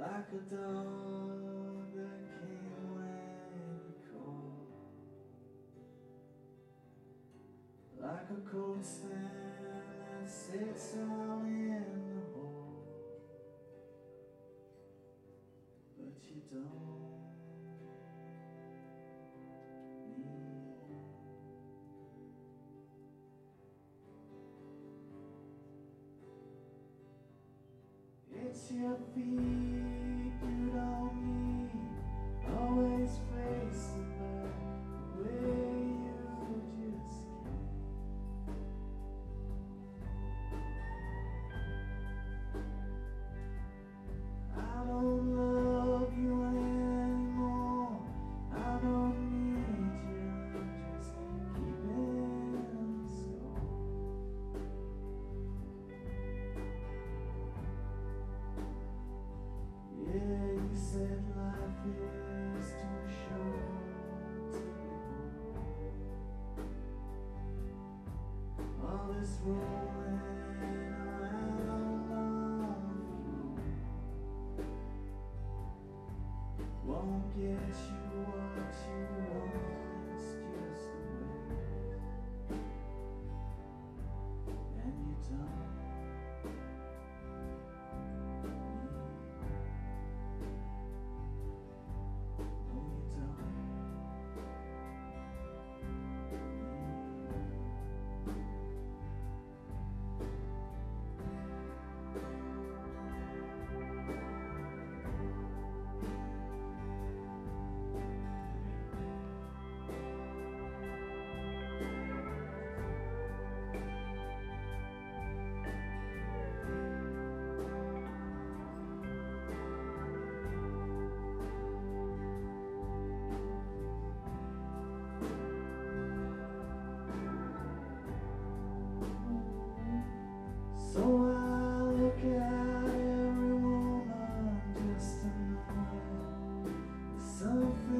like a dog that came when called, like a cold stand that sits out in the hall, but you don't It's your feet you don't need. Won't get you what you So I look at every woman just something